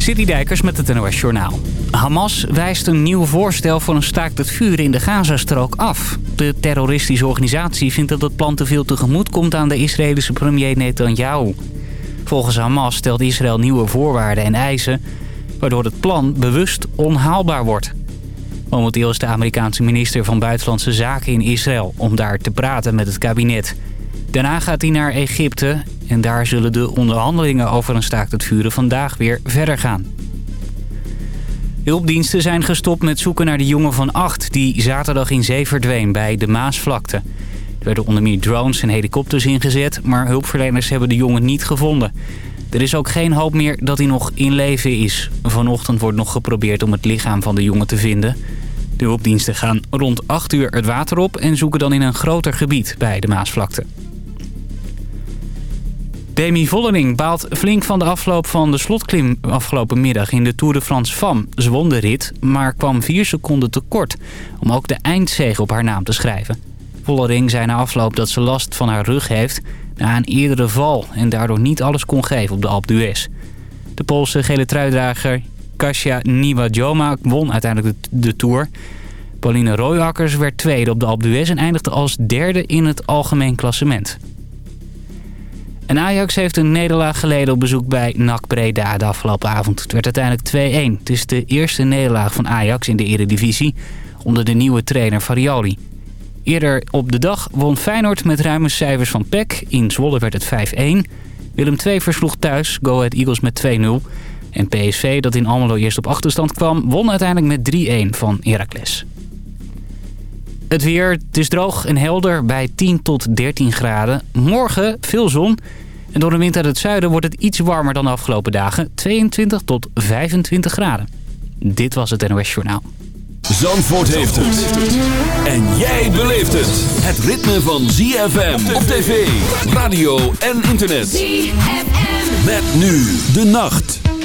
Dijkers met het NOS Journaal. Hamas wijst een nieuw voorstel voor een staakt het vuren in de Gazastrook af. De terroristische organisatie vindt dat het plan te veel tegemoet komt aan de Israëlische premier Netanyahu. Volgens Hamas stelt Israël nieuwe voorwaarden en eisen... waardoor het plan bewust onhaalbaar wordt. Momenteel is de Amerikaanse minister van Buitenlandse Zaken in Israël... om daar te praten met het kabinet. Daarna gaat hij naar Egypte en daar zullen de onderhandelingen over een staakt het vuren vandaag weer verder gaan. Hulpdiensten zijn gestopt met zoeken naar de jongen van acht... die zaterdag in zee verdween bij de Maasvlakte. Er werden onder meer drones en helikopters ingezet... maar hulpverleners hebben de jongen niet gevonden. Er is ook geen hoop meer dat hij nog in leven is. Vanochtend wordt nog geprobeerd om het lichaam van de jongen te vinden. De hulpdiensten gaan rond 8 uur het water op... en zoeken dan in een groter gebied bij de Maasvlakte. Demi Vollering baalt flink van de afloop van de slotklim afgelopen middag in de Tour de France FAM. Ze won de rit, maar kwam vier seconden tekort om ook de eindzege op haar naam te schrijven. Vollering zei na afloop dat ze last van haar rug heeft na een eerdere val en daardoor niet alles kon geven op de Alpe d'Huez. De Poolse gele truidrager Kasia Niwajoma won uiteindelijk de, de Tour. Pauline Royakkers werd tweede op de Alpe d'Huez en eindigde als derde in het algemeen klassement. En Ajax heeft een nederlaag geleden op bezoek bij NAC Breda de afgelopen avond. Het werd uiteindelijk 2-1. Het is de eerste nederlaag van Ajax in de eredivisie onder de nieuwe trainer Farioli. Eerder op de dag won Feyenoord met ruime cijfers van PEC. In Zwolle werd het 5-1. Willem II versloeg thuis Go Ahead Eagles met 2-0. En PSV, dat in Almelo eerst op achterstand kwam, won uiteindelijk met 3-1 van Heracles. Het weer, het is droog en helder bij 10 tot 13 graden. Morgen veel zon. En door de wind uit het zuiden wordt het iets warmer dan de afgelopen dagen. 22 tot 25 graden. Dit was het NOS Journaal. Zandvoort heeft het. En jij beleeft het. Het ritme van ZFM op tv, radio en internet. ZFM. Met nu de nacht.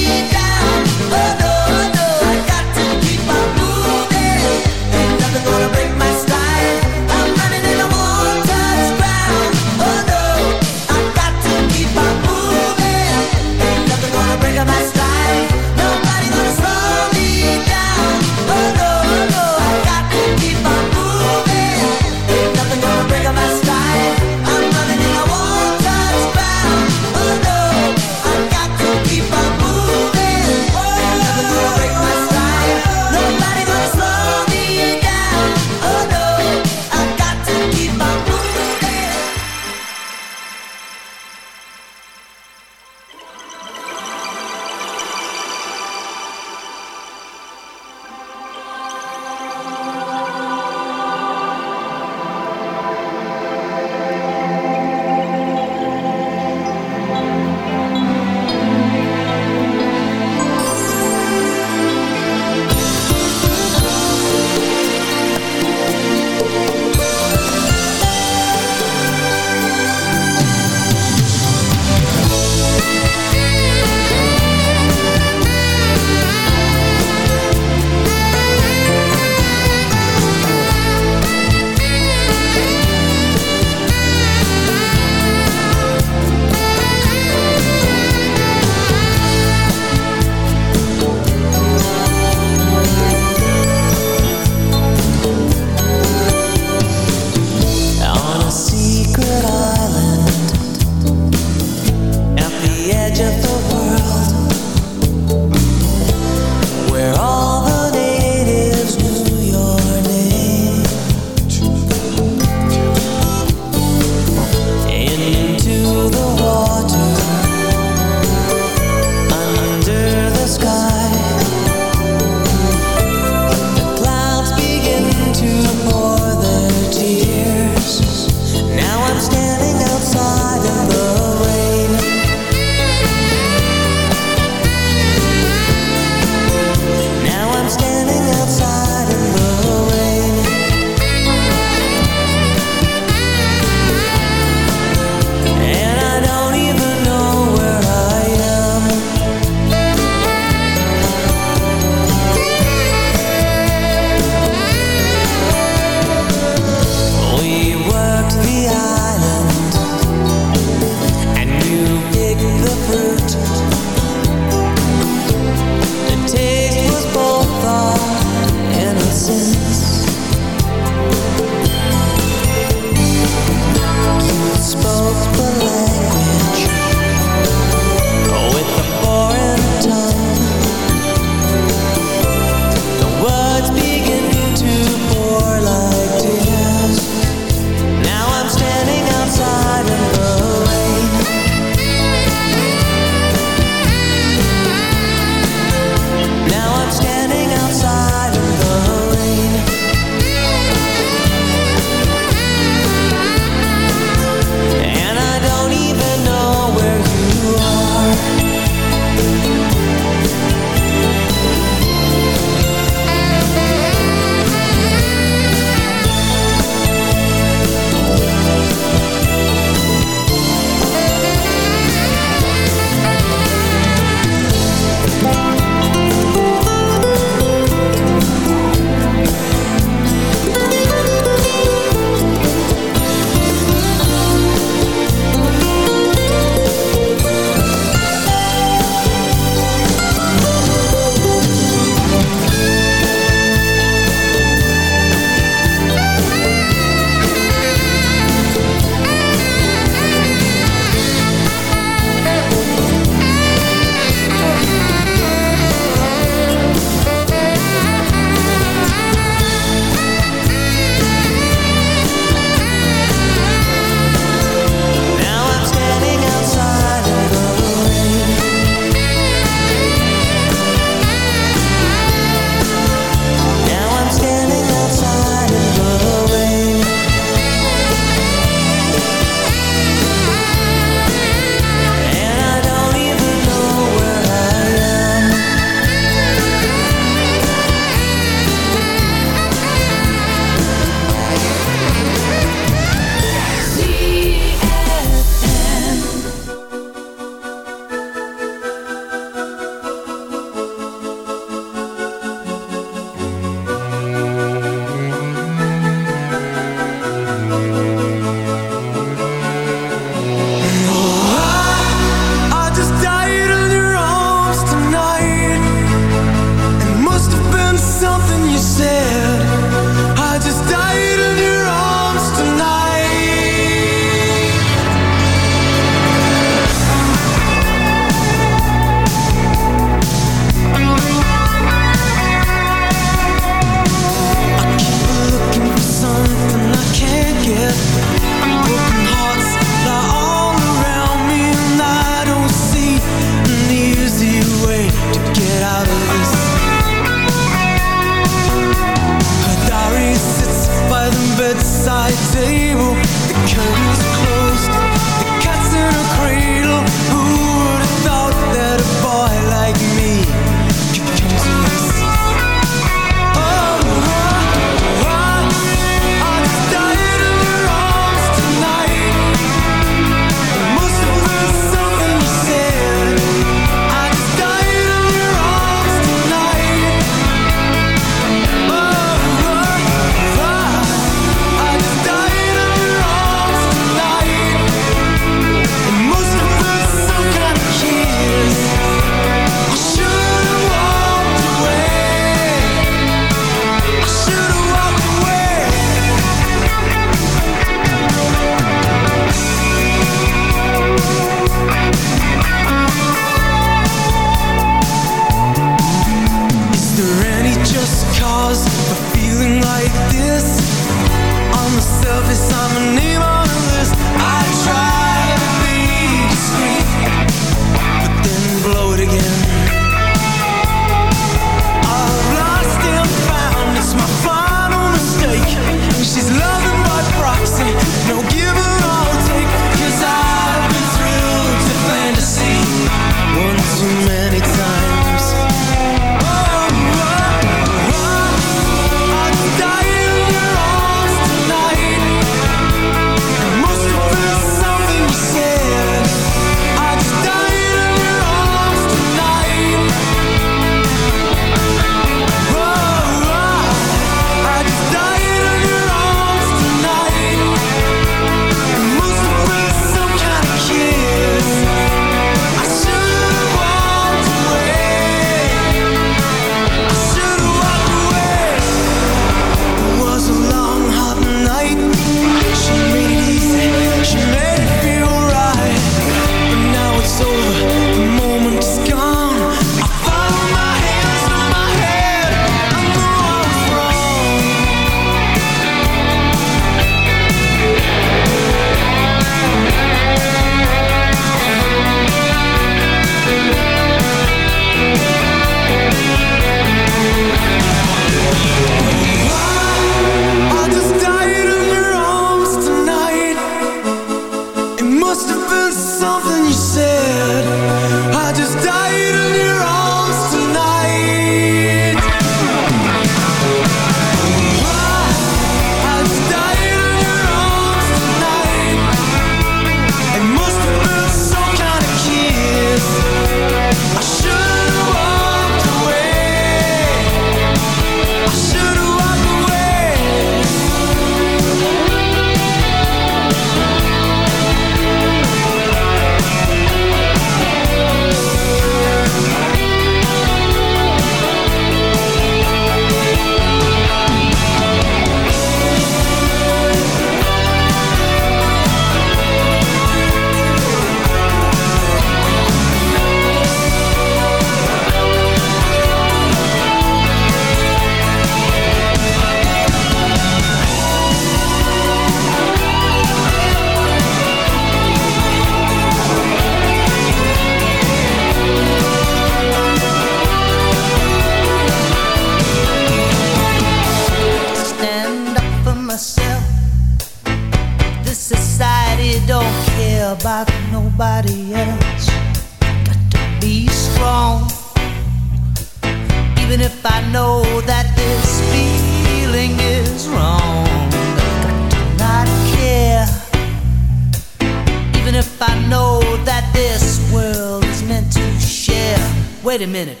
minute.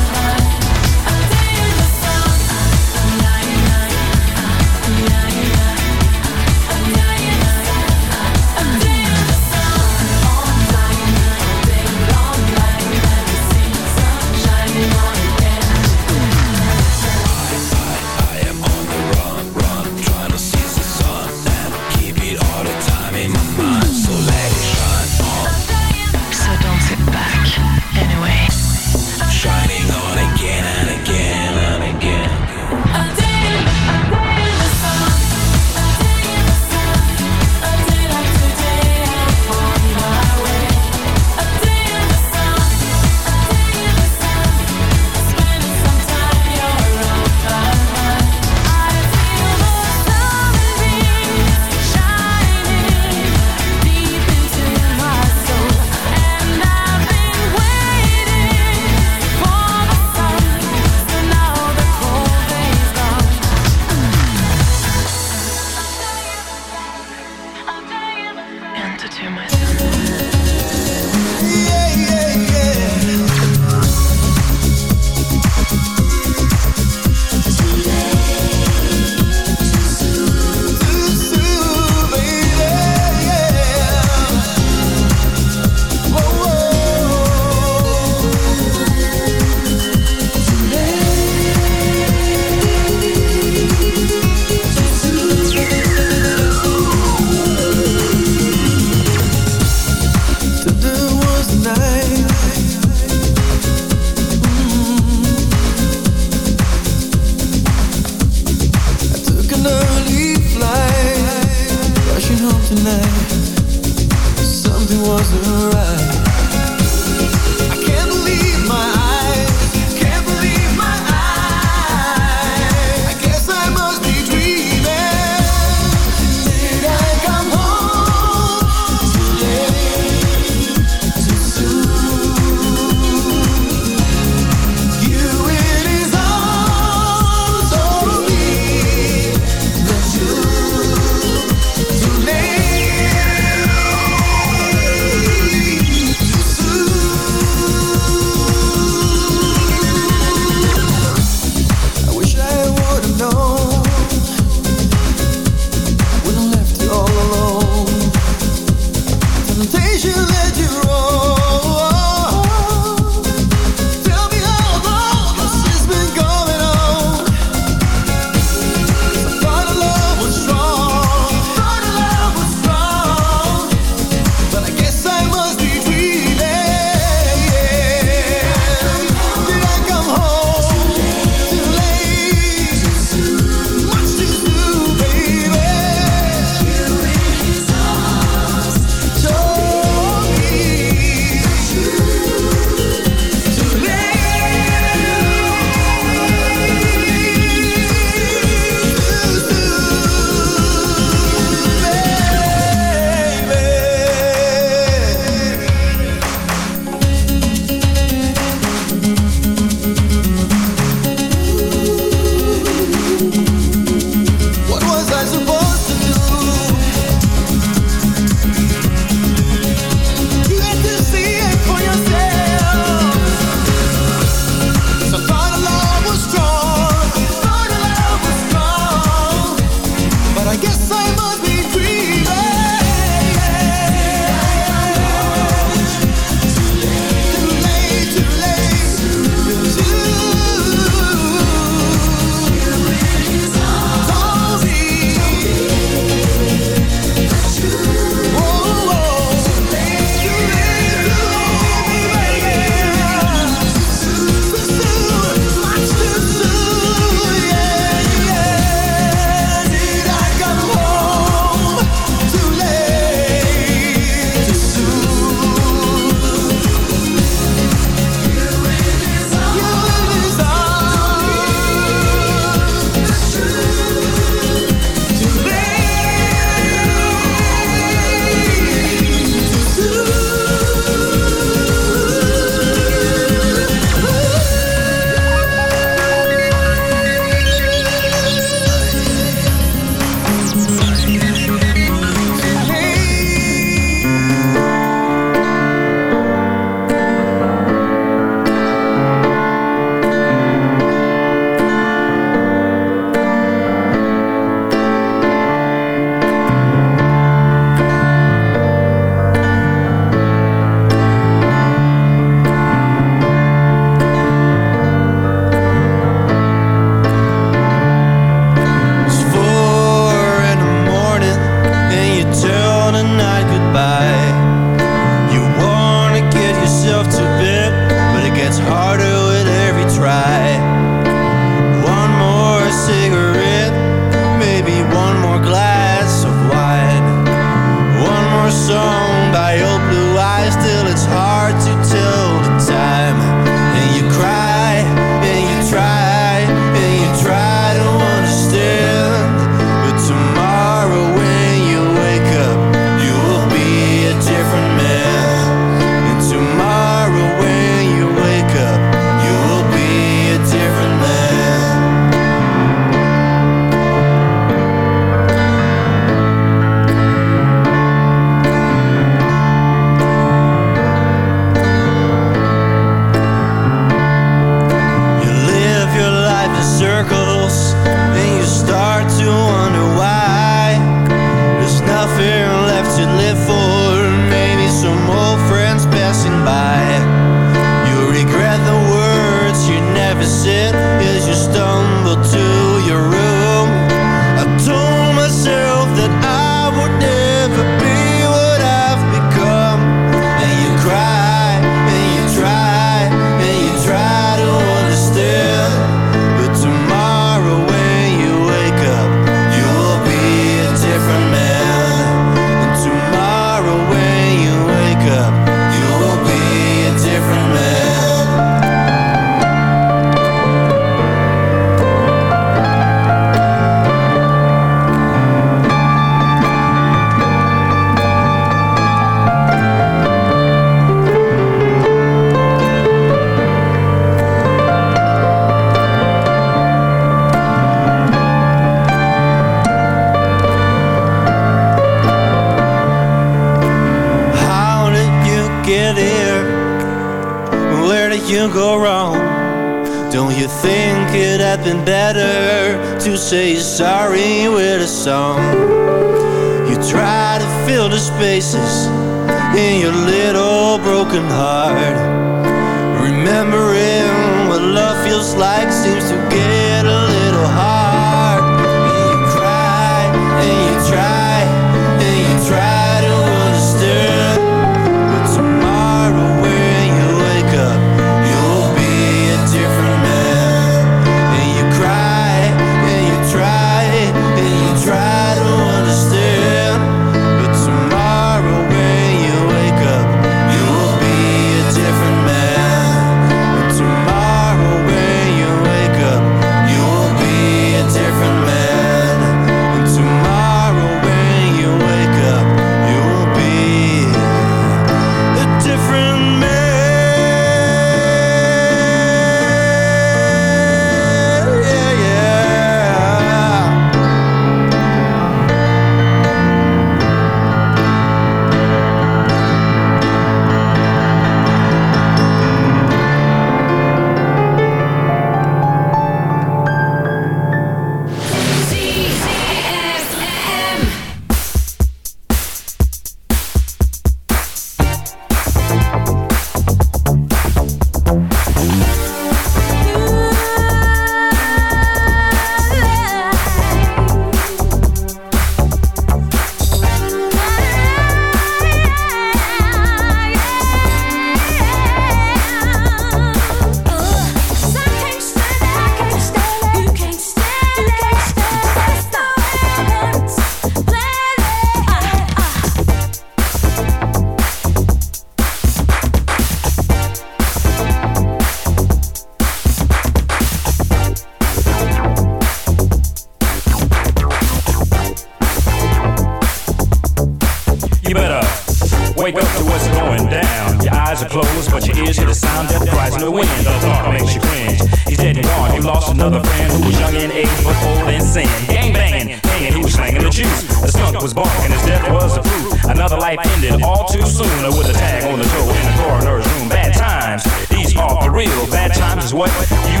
Life ended all too soon with a tag on the toe in the coroner's room. Bad times, these are for real. Bad times is what you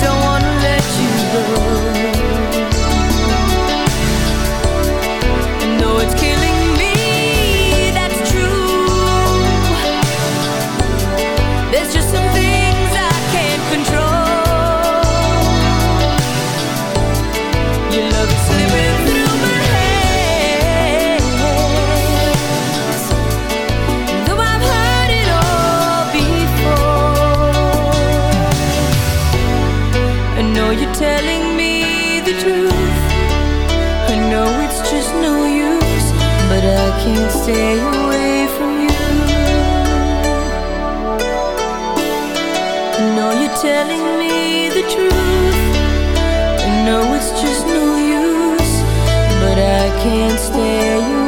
don't wanna stay away from you. Know you're telling me the truth. I know it's just no use, but I can't stay away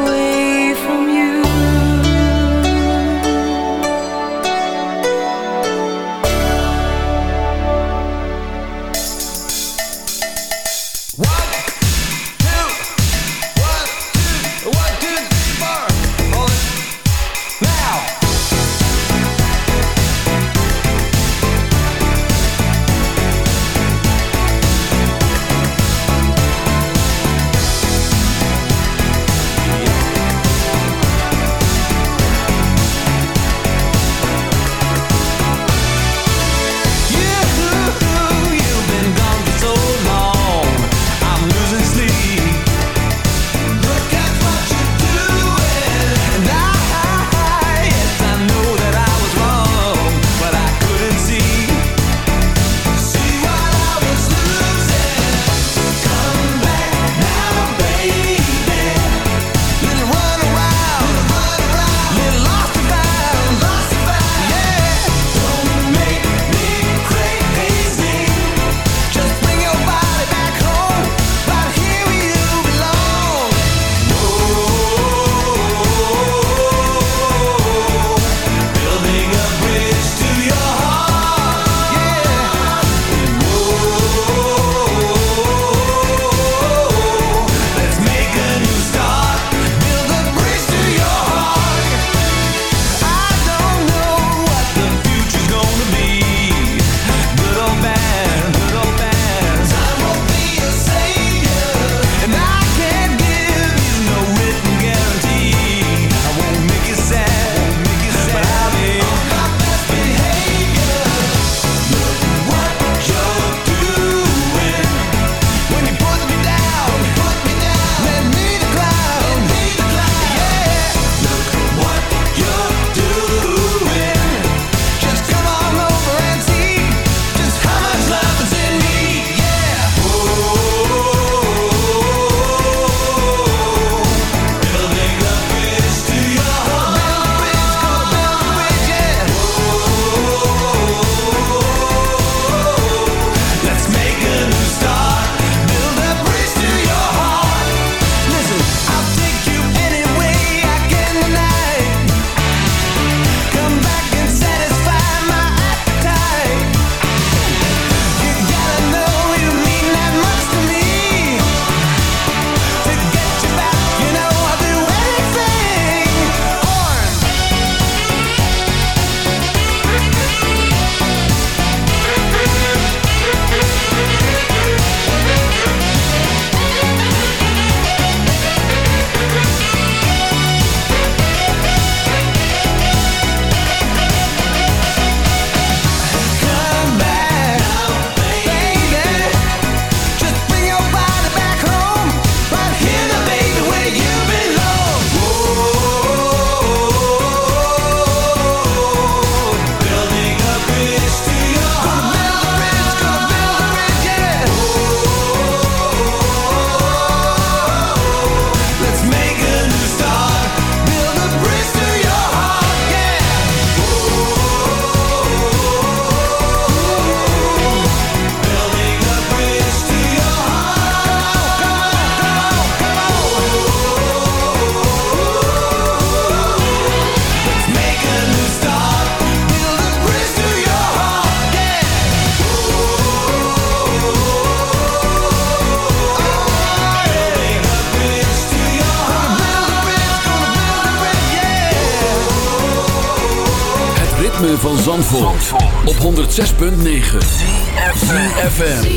106.9 FM.